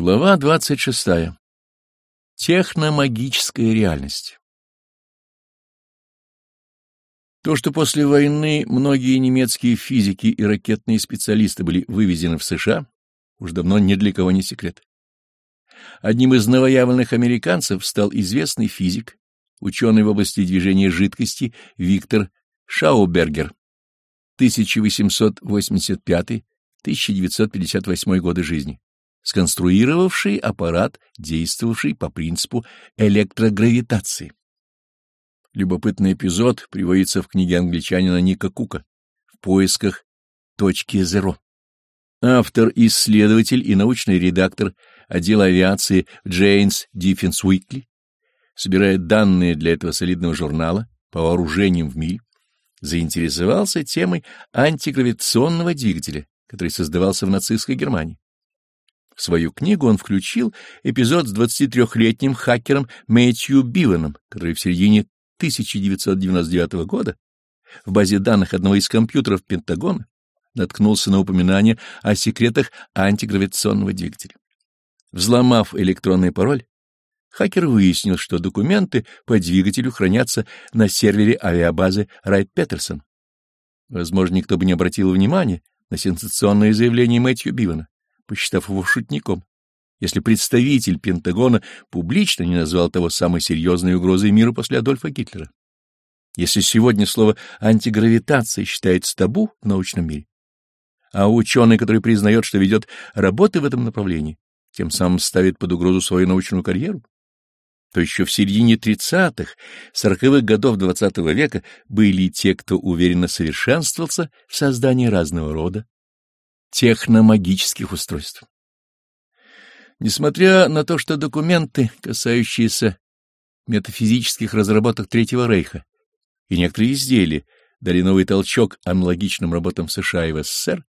Глава 26. Техномагическая реальность. То, что после войны многие немецкие физики и ракетные специалисты были вывезены в США, уж давно ни для кого не секрет. Одним из новоявленных американцев стал известный физик, ученый в области движения жидкости Виктор Шаубергер, 1885-1958 годы жизни сконструировавший аппарат, действовавший по принципу электрогравитации. Любопытный эпизод приводится в книге англичанина Ника Кука «В поисках точки зеро». Автор, исследователь и научный редактор отдела авиации Джейнс Диффенс Уикли собирает данные для этого солидного журнала по вооружениям в мире, заинтересовался темой антигравитационного двигателя, который создавался в нацистской Германии. В свою книгу он включил эпизод с 23-летним хакером Мэтью Биваном, который в середине 1999 года в базе данных одного из компьютеров Пентагона наткнулся на упоминание о секретах антигравитационного двигателя. Взломав электронный пароль, хакер выяснил, что документы по двигателю хранятся на сервере авиабазы Райт-Петерсон. Возможно, никто бы не обратил внимания на сенсационное заявление Мэтью Бивана посчитав его шутником, если представитель Пентагона публично не назвал того самой серьезной угрозой миру после Адольфа Гитлера. Если сегодня слово «антигравитация» считается табу в научном мире, а ученый, который признает, что ведет работы в этом направлении, тем самым ставит под угрозу свою научную карьеру, то еще в середине 30-х, 40-х годов XX -го века были те, кто уверенно совершенствовался в создании разного рода техномагических устройств. Несмотря на то, что документы, касающиеся метафизических разработок Третьего Рейха и некоторые изделия, дали новый толчок аналогичным работам США и в СССР,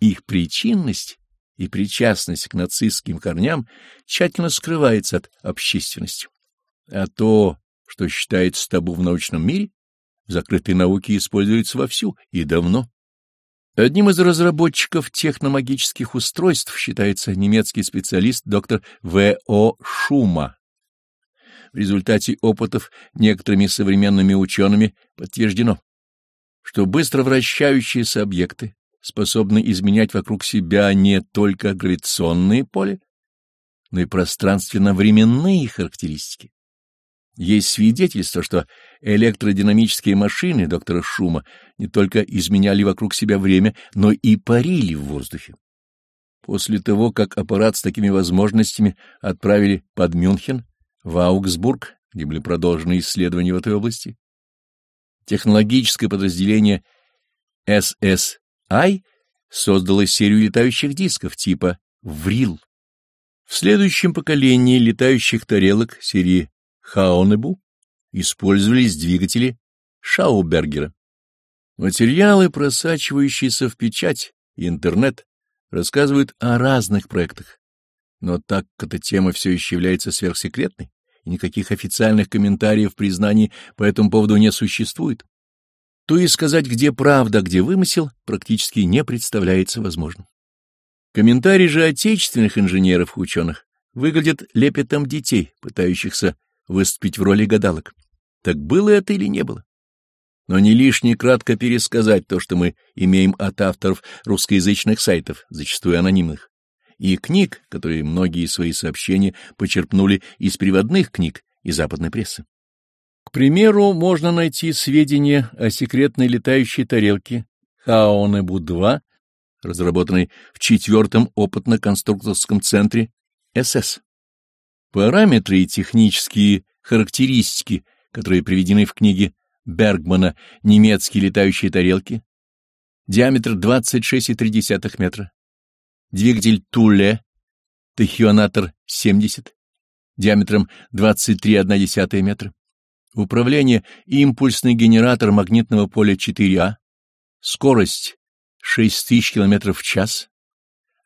их причинность и причастность к нацистским корням тщательно скрывается от общественности. А то, что считается табу в научном мире, в закрытой науке используется вовсю и давно. Одним из разработчиков техномагических устройств считается немецкий специалист доктор В.О. Шума. В результате опытов некоторыми современными учеными подтверждено, что быстро вращающиеся объекты способны изменять вокруг себя не только гравитационные поля, но и пространственно-временные характеристики. Есть свидетельство, что электродинамические машины доктора Шума не только изменяли вокруг себя время, но и парили в воздухе. После того, как аппарат с такими возможностями отправили под Мюнхен, в Аугсбург, где были продолжены исследования в этой области, технологическое подразделение SSI создало серию летающих дисков типа ВРИЛ. В следующем поколении летающих тарелок серии Хаонебу использовались двигатели Шаубергера. Материалы, просачивающиеся в печать и интернет, рассказывают о разных проектах. Но так как эта тема все еще является сверхсекретной, и никаких официальных комментариев признаний по этому поводу не существует, то и сказать, где правда, где вымысел, практически не представляется возможным. Комментарии же отечественных инженеров и ученых выглядят лепетом детей, пытающихся выступить в роли гадалок. Так было это или не было? Но не лишне кратко пересказать то, что мы имеем от авторов русскоязычных сайтов, зачастую анонимных, и книг, которые многие свои сообщения почерпнули из приводных книг и западной прессы. К примеру, можно найти сведения о секретной летающей тарелке Хаонебу-2, разработанной в четвертом опытно-конструкторском центре СС. Параметры и технические характеристики, которые приведены в книге Бергмана «Немецкие летающие тарелки», диаметр 26,3 метра, двигатель Туле, тахионатор 70, диаметром 23,1 метра, управление импульсный генератор магнитного поля 4А, скорость 6000 км в час,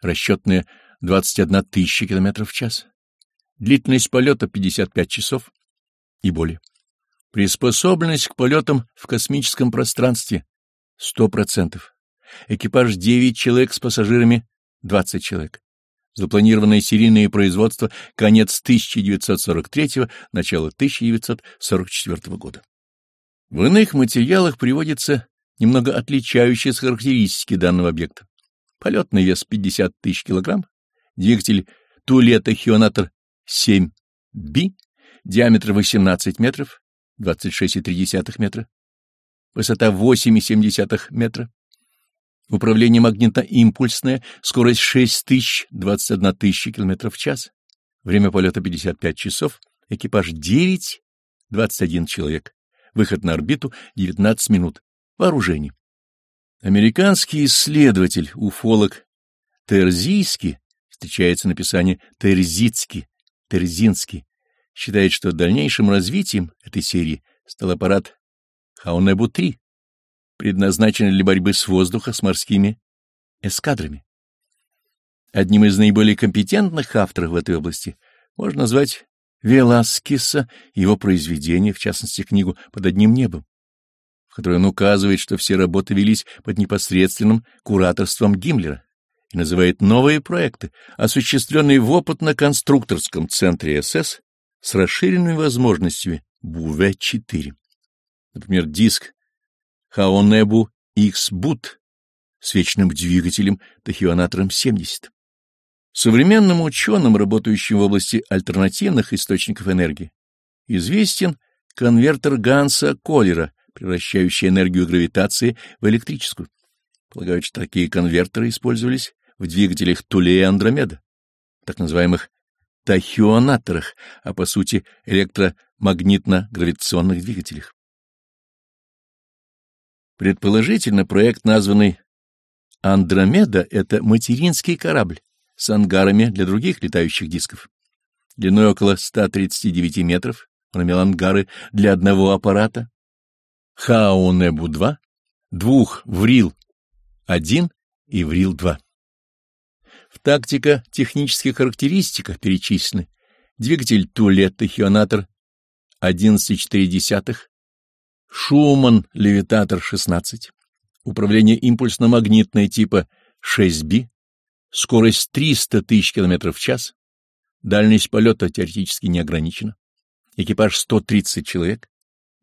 расчетная 21 тысяча км в час. Длительность полета 55 часов и более. Приспособленность к полетам в космическом пространстве 100%. Экипаж 9 человек с пассажирами 20 человек. Запланированное серийное производство конец 1943 начало 1944 года. В иных материалах приводятся немного отличающиеся характеристики данного объекта. Полетный вес 50 тысяч килограмм, двигатель Тулета-Хионатор 7B, диаметр 18 метров, 26,3 метра, высота 8,7 метра, Управление магнитно-импульсное, скорость 6 тысяч, 21 тысяча километров в час, время полета 55 часов, экипаж 9, 21 человек, выход на орбиту 19 минут, вооружение. Американский исследователь, уфолог Терзийский, встречается написание Терзицкий, Терзинский, считает, что дальнейшим развитием этой серии стал аппарат Хаунебу-3, предназначены для борьбы с воздуха с морскими эскадрами. Одним из наиболее компетентных авторов в этой области можно назвать Веласкеса и его произведения, в частности, книгу «Под одним небом», в которой он указывает, что все работы велись под непосредственным кураторством Гиммлера и называет новые проекты, осуществленные в опытно-конструкторском центре СС с расширенными возможностями БУВ-4. Например, диск Хаонебу X-Boot с вечным двигателем тахионатором 70. Современным ученым, работающим в области альтернативных источников энергии, известен конвертер Ганса Коллера, превращающий энергию гравитации в электрическую. Полагают, что такие конвертеры использовались в двигателях Туле и Андромеда, так называемых тахионаторах, а по сути электромагнитно-гравитационных двигателях. Предположительно, проект, названный «Андромеда», — это материнский корабль с ангарами для других летающих дисков. Длиной около 139 метров, он имел ангары для одного аппарата, Хаонебу-2, двух Врил-1 и Врил-2. Тактико-технических характеристиках перечислены двигатель Тулет-Тахионатор 11,4 Шуман, левитатор 16. Управление импульсно-магнитное типа 6B. Скорость 300 тысяч км в час. Дальность полета теоретически не ограничена. Экипаж 130 человек.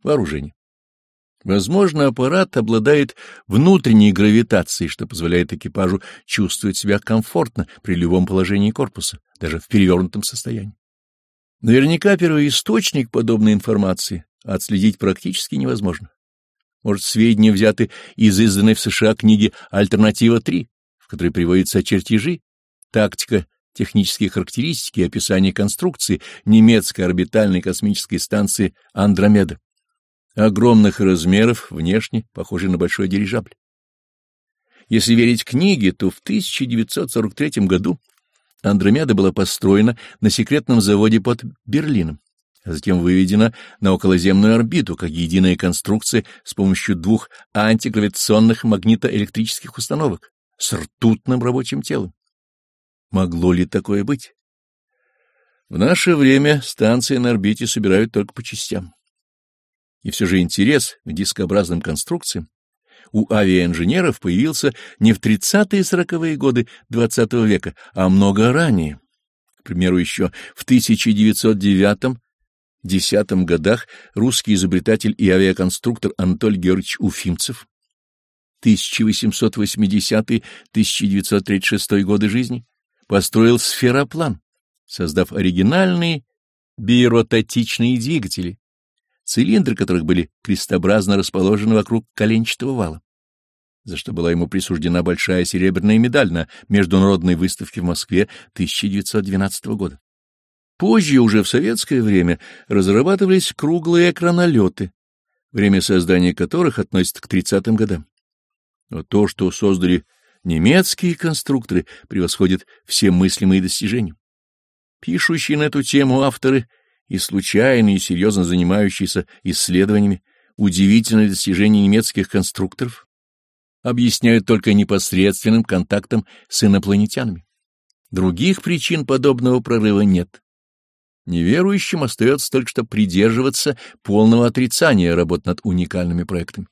Вооружение. Возможно, аппарат обладает внутренней гравитацией, что позволяет экипажу чувствовать себя комфортно при любом положении корпуса, даже в перевернутом состоянии. Наверняка первоисточник подобной информации отследить практически невозможно. Может, сведения взяты из изданной в США книги «Альтернатива-3», в которой приводятся чертежи, тактика, технические характеристики и описание конструкции немецкой орбитальной космической станции «Андромеда». Огромных размеров, внешне похожий на большой дирижабль. Если верить книге, то в 1943 году Андромеда была построена на секретном заводе под Берлином а затем выведена на околоземную орбиту как единая конструкция с помощью двух антигравитационных магнитоэлектрических установок с ртутным рабочим телом. Могло ли такое быть? В наше время станции на орбите собирают только по частям. И все же интерес к дискообразным конструкциям у авиаинженеров появился не в 30-е и 40-е годы XX -го века, а много ранее. К примеру, еще в 1909 десятом годах русский изобретатель и авиаконструктор Анатолий Георгиевич Уфимцев 1880-1936 годы жизни построил сфероплан, создав оригинальные биоротатичные двигатели, цилиндры которых были крестообразно расположены вокруг коленчатого вала, за что была ему присуждена большая серебряная медаль на международной выставке в Москве 1912 года. Позже, уже в советское время, разрабатывались круглые экранолеты, время создания которых относится к 30-м годам. Но то, что создали немецкие конструкторы, превосходит все мыслимые достижения. Пишущие на эту тему авторы и случайные, и серьезно занимающиеся исследованиями удивительные достижения немецких конструкторов объясняют только непосредственным контактом с инопланетянами. Других причин подобного прорыва нет. Неверующим остается только что придерживаться полного отрицания работ над уникальными проектами.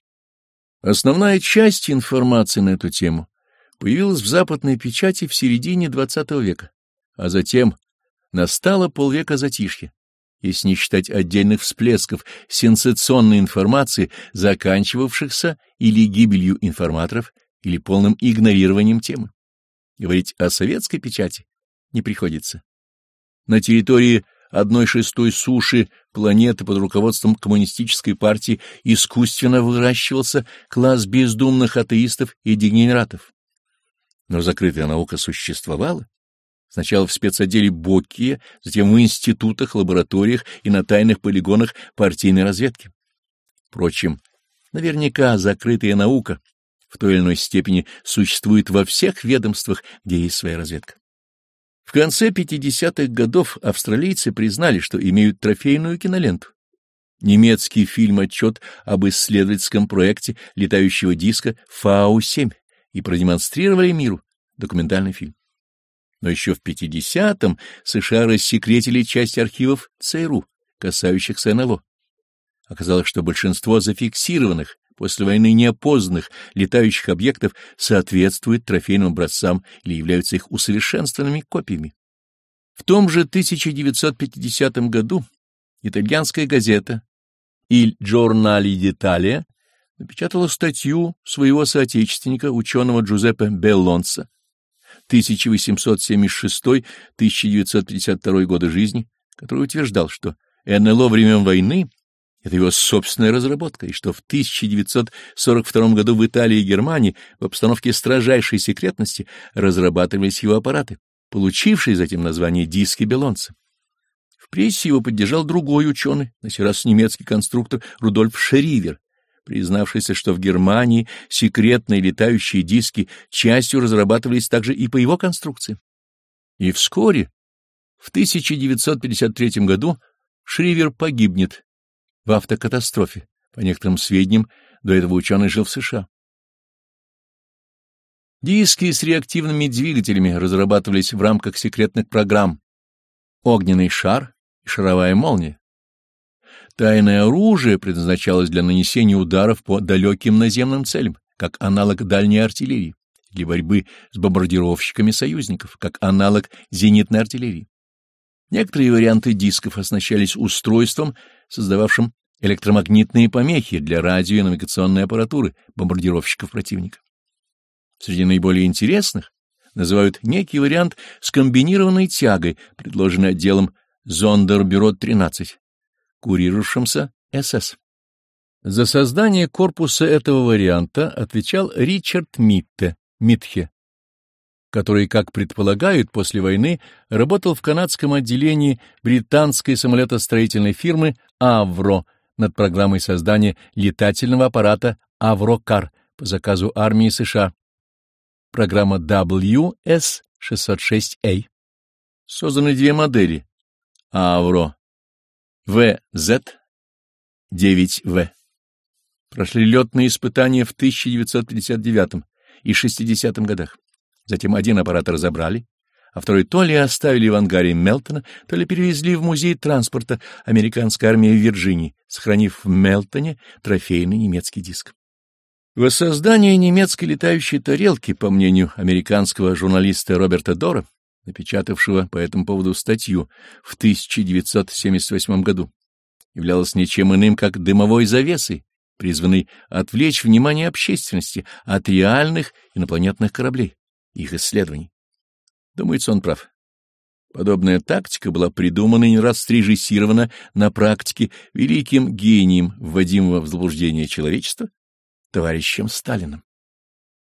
Основная часть информации на эту тему появилась в западной печати в середине XX века, А затем настало полвека затишья, если не считать отдельных всплесков сенсационной информации, заканчивавшихся или гибелью информаторов, или полным игнорированием темы. Говорить о советской печати не приходится. На территории одной шестой суши планеты под руководством коммунистической партии искусственно выращивался класс бездумных атеистов и дегенератов. Но закрытая наука существовала. Сначала в спецотделе Боккия, затем в институтах, лабораториях и на тайных полигонах партийной разведки. Впрочем, наверняка закрытая наука в той или иной степени существует во всех ведомствах, где есть своя разведка. В конце 50-х годов австралийцы признали, что имеют трофейную киноленту. Немецкий фильм-отчет об исследовательском проекте летающего диска Фау-7 и продемонстрировали миру документальный фильм. Но еще в 50-м США рассекретили часть архивов ЦРУ, касающихся НЛО. Оказалось, что большинство зафиксированных после войны неопознанных летающих объектов соответствуют трофейным образцам или являются их усовершенствованными копиями. В том же 1950 году итальянская газета «Il Giornale d'Italia» напечатала статью своего соотечественника, ученого Джузеппе Беллонса, 1876-1952 годы жизни, который утверждал, что НЛО времен войны это его собственная разработка, и что в 1942 году в Италии и Германии в обстановке строжайшей секретности разрабатывались его аппараты, получившие затем название диски Белонца. В прессе его поддержал другой ученый, на сей раз немецкий конструктор Рудольф Шеривер, признавшийся, что в Германии секретные летающие диски частью разрабатывались также и по его конструкции. И вскоре, в 1953 году, Шривер погибнет в автокатастрофе. По некоторым сведениям, до этого ученый жил в США. Диски с реактивными двигателями разрабатывались в рамках секретных программ «Огненный шар» и «Шаровая молния». Тайное оружие предназначалось для нанесения ударов по далеким наземным целям, как аналог дальней артиллерии, для борьбы с бомбардировщиками союзников, как аналог зенитной артиллерии. Некоторые варианты дисков оснащались устройством, создававшим электромагнитные помехи для радио и навигационной аппаратуры бомбардировщиков противника. Среди наиболее интересных называют некий вариант с комбинированной тягой, предложенный отделом Зондербюро-13, курировавшимся СС. За создание корпуса этого варианта отвечал Ричард Митте, Митхе, который, как предполагают, после войны работал в канадском отделении британской самолетостроительной фирмы «Авро» над программой создания летательного аппарата «Аврокар» по заказу армии США. Программа WS-606A. Созданы две модели «Авро» VZ-9V. Прошли летные испытания в 1959 и 60 годах. Затем один аппарат разобрали, а второй то ли оставили в ангаре Мелтона, то ли перевезли в музей транспорта американской армии в Вирджинии, сохранив в Мелтоне трофейный немецкий диск. Воссоздание немецкой летающей тарелки, по мнению американского журналиста Роберта Дора, напечатавшего по этому поводу статью в 1978 году, являлось ничем иным, как дымовой завесой, призванной отвлечь внимание общественности от реальных инопланетных кораблей их исследований. Думается, он прав. Подобная тактика была придумана и не раз срежиссирована на практике великим гением вводимого в заблуждение человечества, товарищем Сталиным.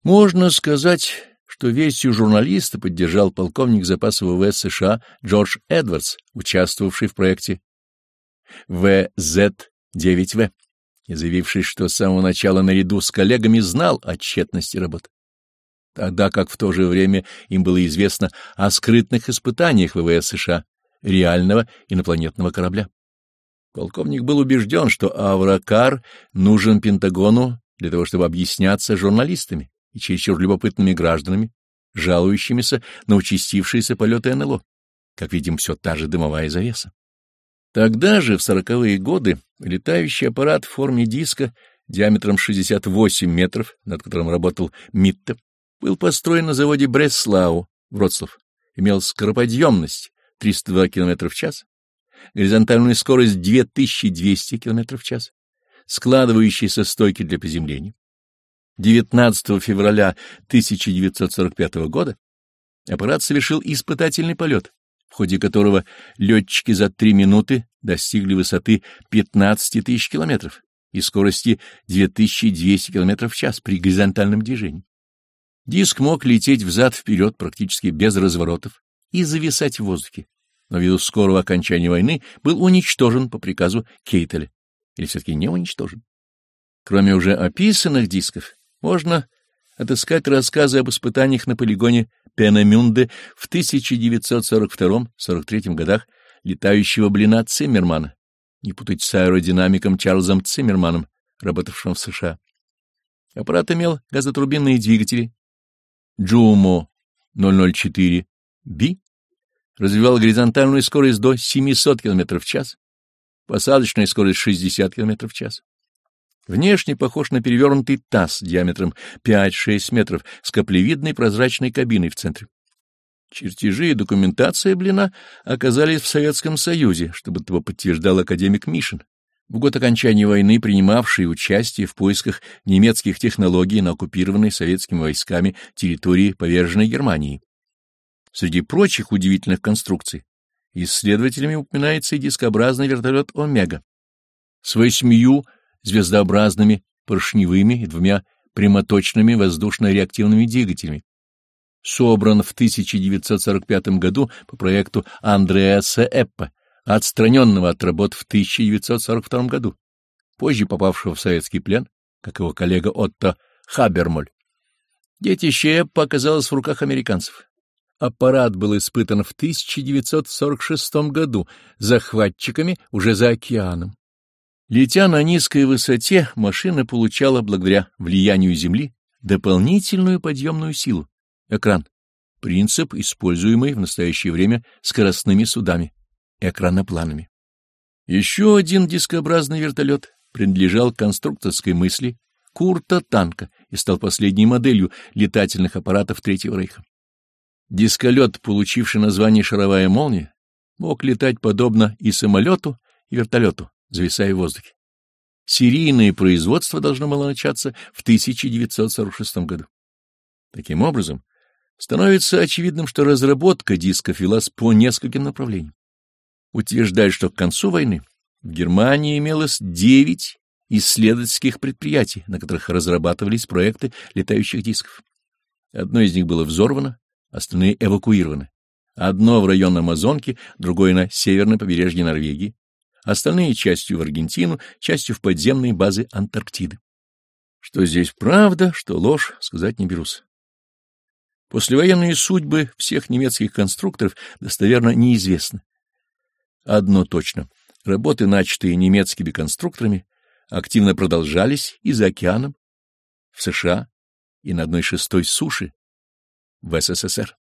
Можно сказать, что версию журналиста поддержал полковник запаса ВВС США Джордж Эдвардс, участвовавший в проекте ВЗ-9В, и заявивший, что с самого начала наряду с коллегами знал о тщетности работы тогда как в то же время им было известно о скрытных испытаниях ВВС США реального инопланетного корабля. Полковник был убежден, что Авракар нужен Пентагону для того, чтобы объясняться журналистами и чересчур любопытными гражданами, жалующимися на участившиеся полеты НЛО. Как видим, все та же дымовая завеса. Тогда же, в сороковые годы, летающий аппарат в форме диска диаметром 68 метров, над которым работал Митте, был построен на заводе Бреслау, Вроцлав, имел скороподъемность 302 км в час, горизонтальную скорость 2200 км в час, складывающиеся стойки для приземления. 19 февраля 1945 года аппарат совершил испытательный полет, в ходе которого летчики за три минуты достигли высоты 15 тысяч километров и скорости 2200 км в час при горизонтальном движении. Диск мог лететь взад-вперед практически без разворотов и зависать в воздухе, но ввиду скорого окончания войны был уничтожен по приказу Кейтеля. Или все-таки не уничтожен? Кроме уже описанных дисков, можно отыскать рассказы об испытаниях на полигоне Пенамюнде в 1942-43 годах летающего блина Циммермана, не путать с аэродинамиком Чарльзом Циммерманом, работавшим в США. Аппарат имел газотурбинные двигатели Джумо 004B, развивал горизонтальную скорость до 700 км в час, посадочная скорость 60 км в час. Внешне похож на перевернутый таз диаметром 5-6 метров с каплевидной прозрачной кабиной в центре. Чертежи и документация блина оказались в Советском Союзе, чтобы этого подтверждал академик Мишин, в год окончания войны принимавший участие в поисках немецких технологий на оккупированной советскими войсками территории поверженной Германии. Среди прочих удивительных конструкций исследователями упоминается и дискообразный вертолет «Омега» с восьмью звездообразными поршневыми и двумя прямоточными воздушно-реактивными двигателями. Собран в 1945 году по проекту Андреаса Эппа, отстраненного от работ в 1942 году, позже попавшего в советский плен, как его коллега Отто Хабермоль. Детище Эппа оказалось в руках американцев. Аппарат был испытан в 1946 году захватчиками уже за океаном. Летя на низкой высоте, машина получала, благодаря влиянию Земли, дополнительную подъемную силу — экран. Принцип, используемый в настоящее время скоростными судами, экранопланами. Еще один дискообразный вертолет принадлежал конструкторской мысли Курта Танка и стал последней моделью летательных аппаратов Третьего Рейха. Дисколет, получивший название «шаровая молния», мог летать подобно и самолету, и вертолету, зависая в воздухе. Серийное производство должно было начаться в 1946 году. Таким образом, становится очевидным, что разработка дисков велась по нескольким направлениям. Утверждают, что к концу войны в Германии имелось девять исследовательских предприятий, на которых разрабатывались проекты летающих дисков. Одно из них было взорвано, остальные эвакуированы. Одно в район Амазонки, другое на северном побережье Норвегии, остальные частью в Аргентину, частью в подземные базы Антарктиды. Что здесь правда, что ложь, сказать не берусь. Послевоенные судьбы всех немецких конструкторов достоверно неизвестны. Одно точно. Работы, начатые немецкими конструкторами, активно продолжались и за океаном, в США, и на одной шестой суши в СССР.